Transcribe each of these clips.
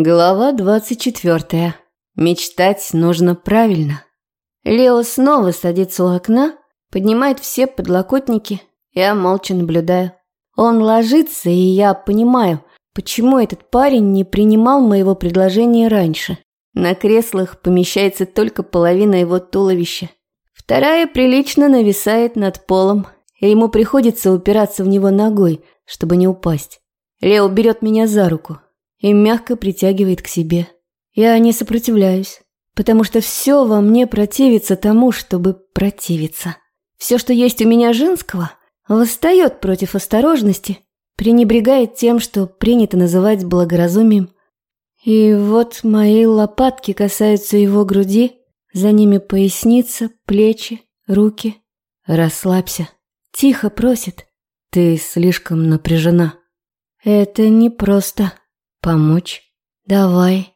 Глава 24. Мечтать нужно правильно. Лео снова садится у окна, поднимает все подлокотники. Я молча наблюдаю. Он ложится, и я понимаю, почему этот парень не принимал моего предложения раньше. На креслах помещается только половина его туловища. Вторая прилично нависает над полом, и ему приходится упираться в него ногой, чтобы не упасть. Лео берет меня за руку и мягко притягивает к себе. Я не сопротивляюсь, потому что все во мне противится тому, чтобы противиться. Все, что есть у меня женского, восстает против осторожности, пренебрегает тем, что принято называть благоразумием. И вот мои лопатки касаются его груди, за ними поясница, плечи, руки. «Расслабься», — тихо просит. «Ты слишком напряжена». «Это непросто». «Помочь?» «Давай».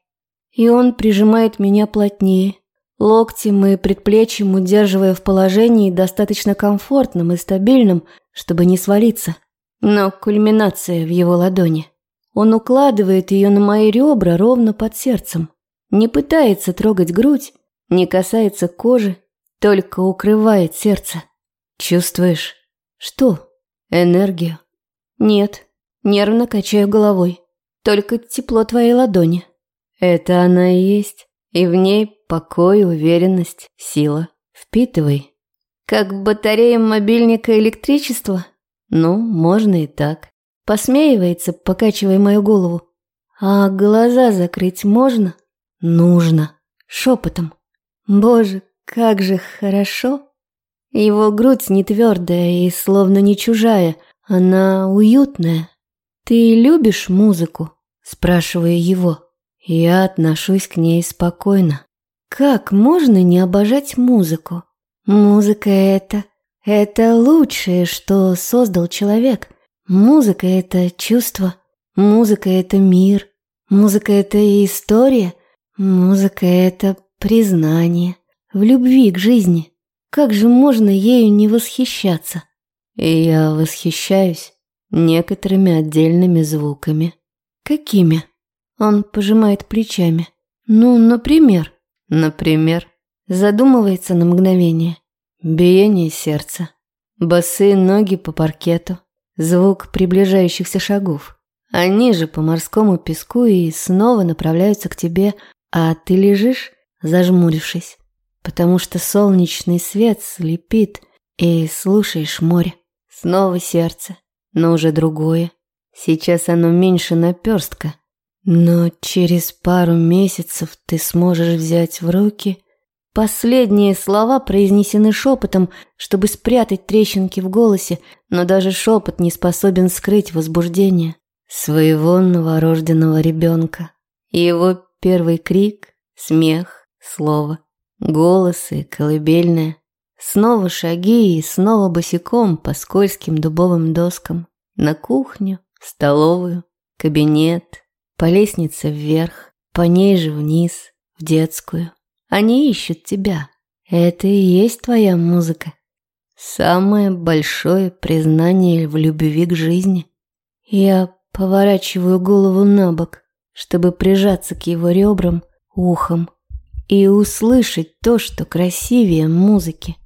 И он прижимает меня плотнее, локтем и предплечьем удерживая в положении достаточно комфортном и стабильном, чтобы не свалиться. Но кульминация в его ладони. Он укладывает ее на мои ребра ровно под сердцем. Не пытается трогать грудь, не касается кожи, только укрывает сердце. Чувствуешь? Что? Энергию? Нет. Нервно качаю головой. Только тепло твоей ладони. Это она и есть. И в ней покой, уверенность, сила. Впитывай. Как в батарее мобильника электричество? Ну, можно и так. Посмеивается, покачивая мою голову. А глаза закрыть можно? Нужно. Шепотом. Боже, как же хорошо. Его грудь не твердая и словно не чужая, она уютная. «Ты любишь музыку?» – спрашиваю его. Я отношусь к ней спокойно. Как можно не обожать музыку? Музыка это... Это лучшее, что создал человек. Музыка это чувство. Музыка это мир. Музыка это история. Музыка это признание. В любви к жизни. Как же можно ею не восхищаться? Я восхищаюсь некоторыми отдельными звуками. Какими? Он пожимает плечами. Ну, например. Например. Задумывается на мгновение. Биение сердца. Босые ноги по паркету. Звук приближающихся шагов. Они же по морскому песку и снова направляются к тебе, а ты лежишь, зажмурившись, потому что солнечный свет слепит, и слушаешь море. Снова сердце но уже другое. Сейчас оно меньше наперстка. Но через пару месяцев ты сможешь взять в руки... Последние слова произнесены шепотом, чтобы спрятать трещинки в голосе, но даже шепот не способен скрыть возбуждение своего новорожденного ребенка. Его первый крик, смех, слово, голос и колыбельное. Снова шаги и снова босиком по скользким дубовым доскам. На кухню, столовую, кабинет, по лестнице вверх, по ней же вниз, в детскую. Они ищут тебя. Это и есть твоя музыка. Самое большое признание в любви к жизни. Я поворачиваю голову на бок, чтобы прижаться к его ребрам ухом и услышать то, что красивее музыки.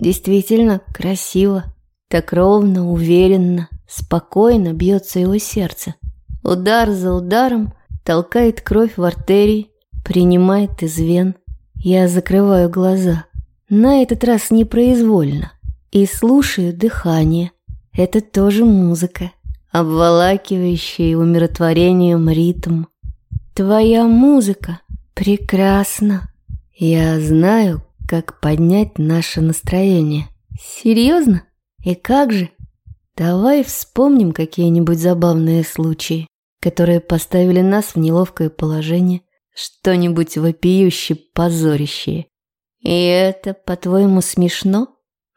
Действительно красиво. Так ровно, уверенно, спокойно бьется его сердце. Удар за ударом толкает кровь в артерии, принимает из вен. Я закрываю глаза. На этот раз непроизвольно. И слушаю дыхание. Это тоже музыка. Обволакивающий умиротворением ритм. Твоя музыка прекрасна. Я знаю, как поднять наше настроение. Серьезно? И как же? Давай вспомним какие-нибудь забавные случаи, которые поставили нас в неловкое положение, что-нибудь вопиюще позорящее. И это, по-твоему, смешно?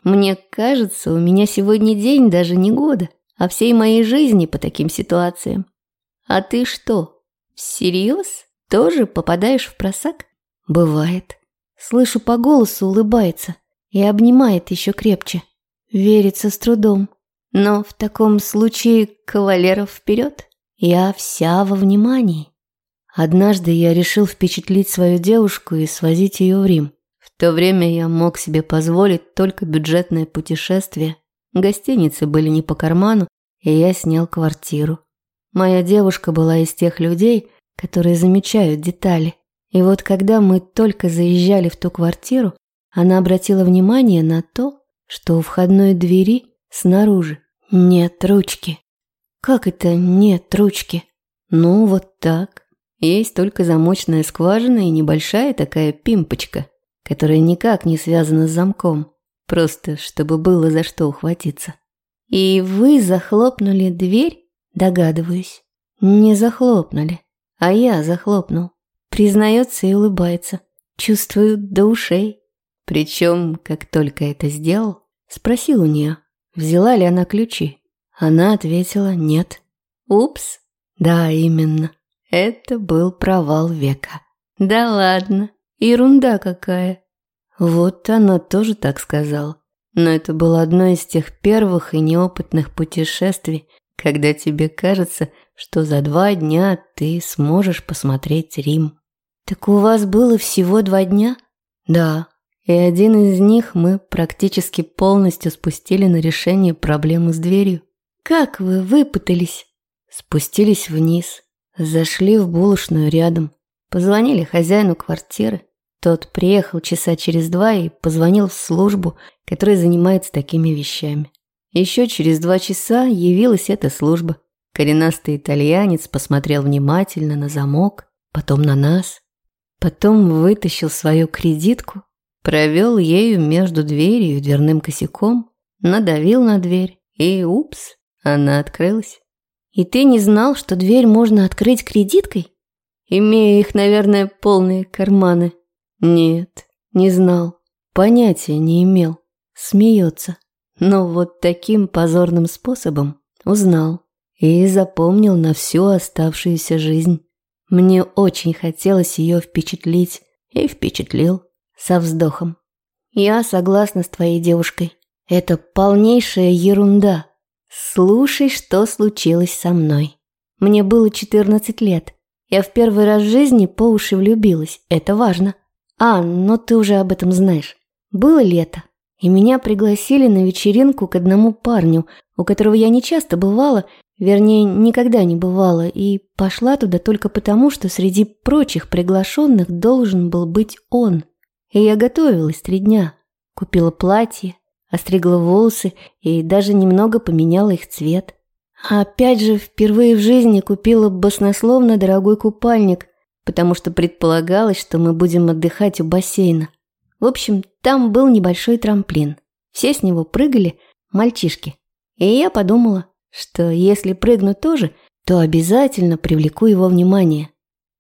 Мне кажется, у меня сегодня день даже не года, а всей моей жизни по таким ситуациям. А ты что, всерьез тоже попадаешь в просак? Бывает. Слышу по голосу, улыбается и обнимает еще крепче. Верится с трудом. Но в таком случае кавалеров вперед. Я вся во внимании. Однажды я решил впечатлить свою девушку и свозить ее в Рим. В то время я мог себе позволить только бюджетное путешествие. Гостиницы были не по карману, и я снял квартиру. Моя девушка была из тех людей, которые замечают детали. И вот когда мы только заезжали в ту квартиру, она обратила внимание на то, что у входной двери снаружи нет ручки. Как это нет ручки? Ну, вот так. Есть только замочная скважина и небольшая такая пимпочка, которая никак не связана с замком, просто чтобы было за что ухватиться. И вы захлопнули дверь, догадываюсь. Не захлопнули, а я захлопнул. Признается и улыбается. Чувствую до ушей. Причем, как только это сделал, спросил у нее, взяла ли она ключи. Она ответила «нет». Упс. Да, именно. Это был провал века. Да ладно, ерунда какая. Вот она тоже так сказала. Но это было одно из тех первых и неопытных путешествий, когда тебе кажется, что за два дня ты сможешь посмотреть Рим. Так у вас было всего два дня? Да. И один из них мы практически полностью спустили на решение проблемы с дверью. Как вы выпутались? Спустились вниз, зашли в булочную рядом, позвонили хозяину квартиры. Тот приехал часа через два и позвонил в службу, которая занимается такими вещами. Еще через два часа явилась эта служба. Коренастый итальянец посмотрел внимательно на замок, потом на нас, потом вытащил свою кредитку, провел ею между дверью и дверным косяком, надавил на дверь и, упс, она открылась. И ты не знал, что дверь можно открыть кредиткой? Имея их, наверное, полные карманы. Нет, не знал. Понятия не имел. Смеется. Но вот таким позорным способом узнал. И запомнил на всю оставшуюся жизнь. Мне очень хотелось ее впечатлить. И впечатлил. Со вздохом. Я согласна с твоей девушкой. Это полнейшая ерунда. Слушай, что случилось со мной. Мне было 14 лет. Я в первый раз в жизни по уши влюбилась. Это важно. А, но ты уже об этом знаешь. Было лето, и меня пригласили на вечеринку к одному парню, у которого я не часто бывала, вернее, никогда не бывала, и пошла туда только потому, что среди прочих приглашенных должен был быть он. И я готовилась три дня. Купила платье, остригла волосы и даже немного поменяла их цвет. Опять же, впервые в жизни купила баснословно дорогой купальник, потому что предполагалось, что мы будем отдыхать у бассейна. В общем, там был небольшой трамплин. Все с него прыгали, мальчишки. И я подумала, что если прыгну тоже, то обязательно привлеку его внимание.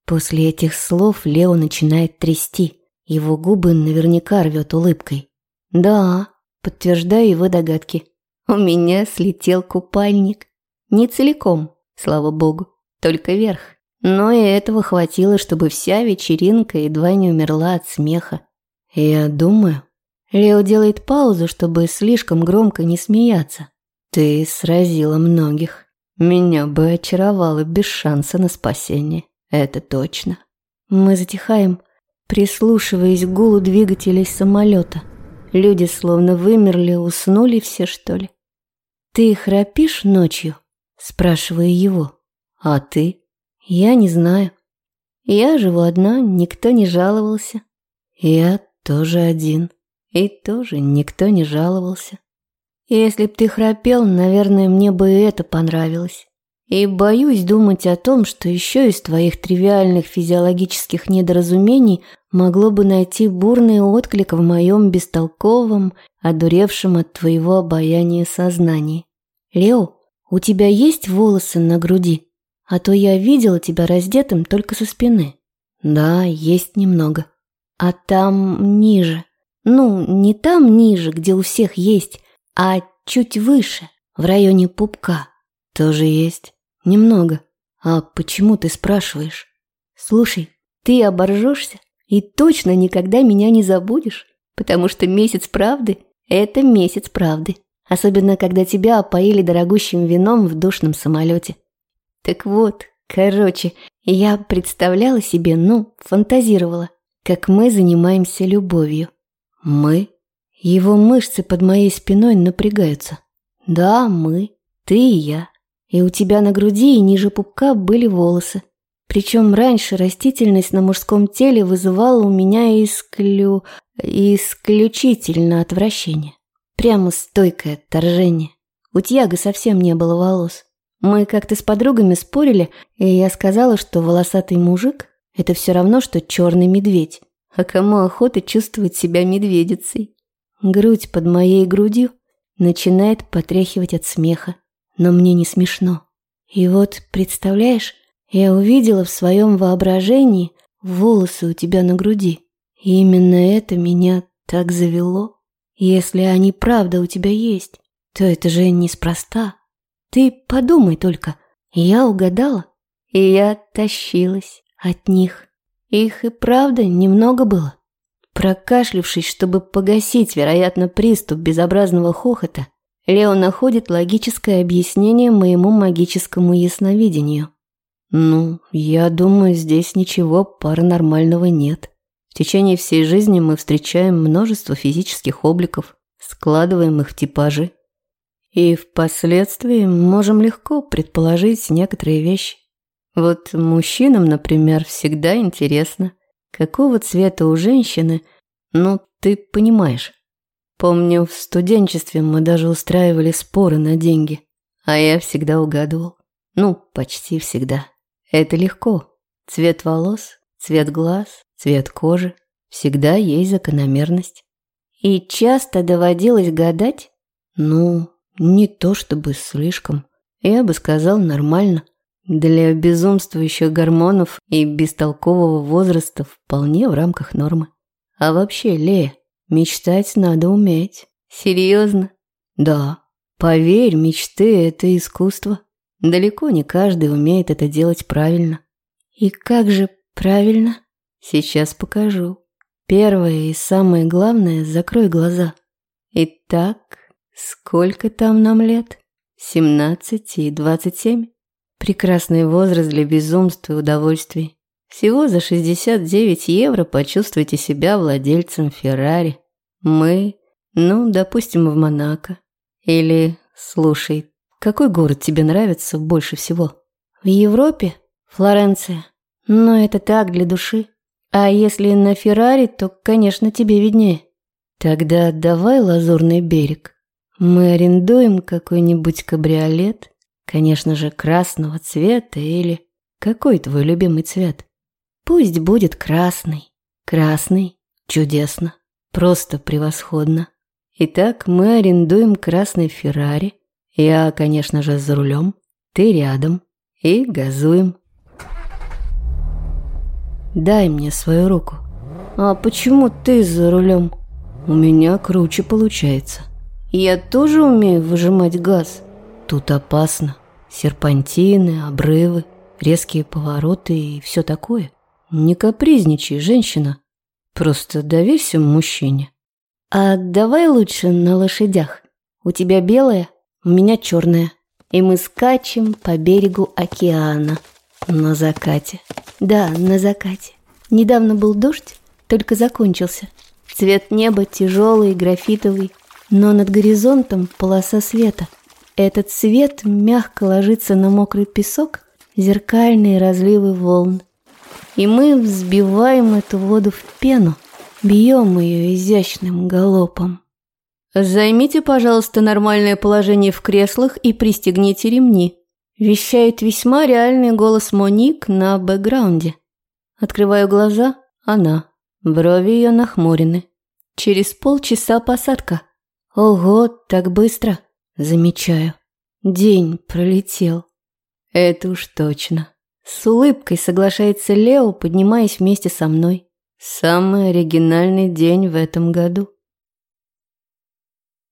После этих слов Лео начинает трясти. Его губы наверняка рвет улыбкой. Да, Подтверждаю его догадки. У меня слетел купальник. Не целиком, слава богу, только верх. Но и этого хватило, чтобы вся вечеринка едва не умерла от смеха. Я думаю... Лео делает паузу, чтобы слишком громко не смеяться. Ты сразила многих. Меня бы очаровало без шанса на спасение. Это точно. Мы затихаем, прислушиваясь к гулу двигателей самолета. Люди словно вымерли, уснули все, что ли? «Ты храпишь ночью?» – спрашиваю его. «А ты?» «Я не знаю. Я живу одна, никто не жаловался». «Я тоже один. И тоже никто не жаловался. Если б ты храпел, наверное, мне бы и это понравилось. И боюсь думать о том, что еще из твоих тривиальных физиологических недоразумений могло бы найти бурный отклик в моем бестолковом, одуревшем от твоего обаяния сознании. Лео, у тебя есть волосы на груди? А то я видела тебя раздетым только со спины. Да, есть немного. А там ниже. Ну, не там ниже, где у всех есть, а чуть выше, в районе пупка. Тоже есть. Немного. А почему ты спрашиваешь? Слушай, ты оборжешься и точно никогда меня не забудешь, потому что месяц правды – это месяц правды. Особенно, когда тебя опоили дорогущим вином в душном самолете. Так вот, Короче, я представляла себе, ну, фантазировала, как мы занимаемся любовью. Мы? Его мышцы под моей спиной напрягаются. Да, мы. Ты и я. И у тебя на груди и ниже пупка были волосы. Причем раньше растительность на мужском теле вызывала у меня исклю... исключительно отвращение. Прямо стойкое отторжение. У Тьяга совсем не было волос. Мы как-то с подругами спорили, и я сказала, что волосатый мужик – это все равно, что черный медведь. А кому охота чувствовать себя медведицей? Грудь под моей грудью начинает потряхивать от смеха, но мне не смешно. И вот, представляешь, я увидела в своем воображении волосы у тебя на груди. И именно это меня так завело. Если они правда у тебя есть, то это же неспроста. Ты подумай только, я угадала, и я тащилась от них. Их и правда немного было. Прокашлившись, чтобы погасить, вероятно, приступ безобразного хохота, Лео находит логическое объяснение моему магическому ясновидению. Ну, я думаю, здесь ничего паранормального нет. В течение всей жизни мы встречаем множество физических обликов, складываем их в типажи. И впоследствии можем легко предположить некоторые вещи. Вот мужчинам, например, всегда интересно, какого цвета у женщины, ну, ты понимаешь. Помню, в студенчестве мы даже устраивали споры на деньги, а я всегда угадывал. Ну, почти всегда. Это легко. Цвет волос, цвет глаз, цвет кожи. Всегда есть закономерность. И часто доводилось гадать? Ну, не то чтобы слишком. Я бы сказал, нормально. Для безумствующих гормонов и бестолкового возраста вполне в рамках нормы. А вообще, Лея, мечтать надо уметь. Серьезно? Да. Поверь, мечты – это искусство. Далеко не каждый умеет это делать правильно. И как же правильно? Сейчас покажу. Первое и самое главное – закрой глаза. Итак, Сколько там нам лет? Семнадцать и двадцать семь? Прекрасный возраст для безумства и удовольствий. Всего за 69 евро почувствуйте себя владельцем Феррари. Мы, ну, допустим, в Монако. Или, слушай, какой город тебе нравится больше всего? В Европе? Флоренция. Но это так, для души. А если на Феррари, то, конечно, тебе виднее. Тогда давай Лазурный берег. Мы арендуем какой-нибудь кабриолет, конечно же, красного цвета или... Какой твой любимый цвет? Пусть будет красный. Красный. Чудесно. Просто превосходно. Итак, мы арендуем красный Феррари. Я, конечно же, за рулем. Ты рядом. И газуем. Дай мне свою руку. А почему ты за рулем? У меня круче получается. Я тоже умею выжимать газ. Тут опасно. Серпантины, обрывы, резкие повороты и все такое. Не капризничай, женщина. Просто доверься мужчине. А давай лучше на лошадях. У тебя белая, у меня черная. И мы скачем по берегу океана. На закате. Да, на закате. Недавно был дождь, только закончился. Цвет неба тяжелый, графитовый, но над горизонтом полоса света. Этот свет мягко ложится на мокрый песок, зеркальные разливы волн. И мы взбиваем эту воду в пену, бьем ее изящным галопом. «Займите, пожалуйста, нормальное положение в креслах и пристегните ремни», вещает весьма реальный голос Моник на бэкграунде. Открываю глаза, она. Брови ее нахмурены. Через полчаса посадка. Ого, так быстро. Замечаю. День пролетел. Это уж точно. С улыбкой соглашается Лео, поднимаясь вместе со мной. Самый оригинальный день в этом году.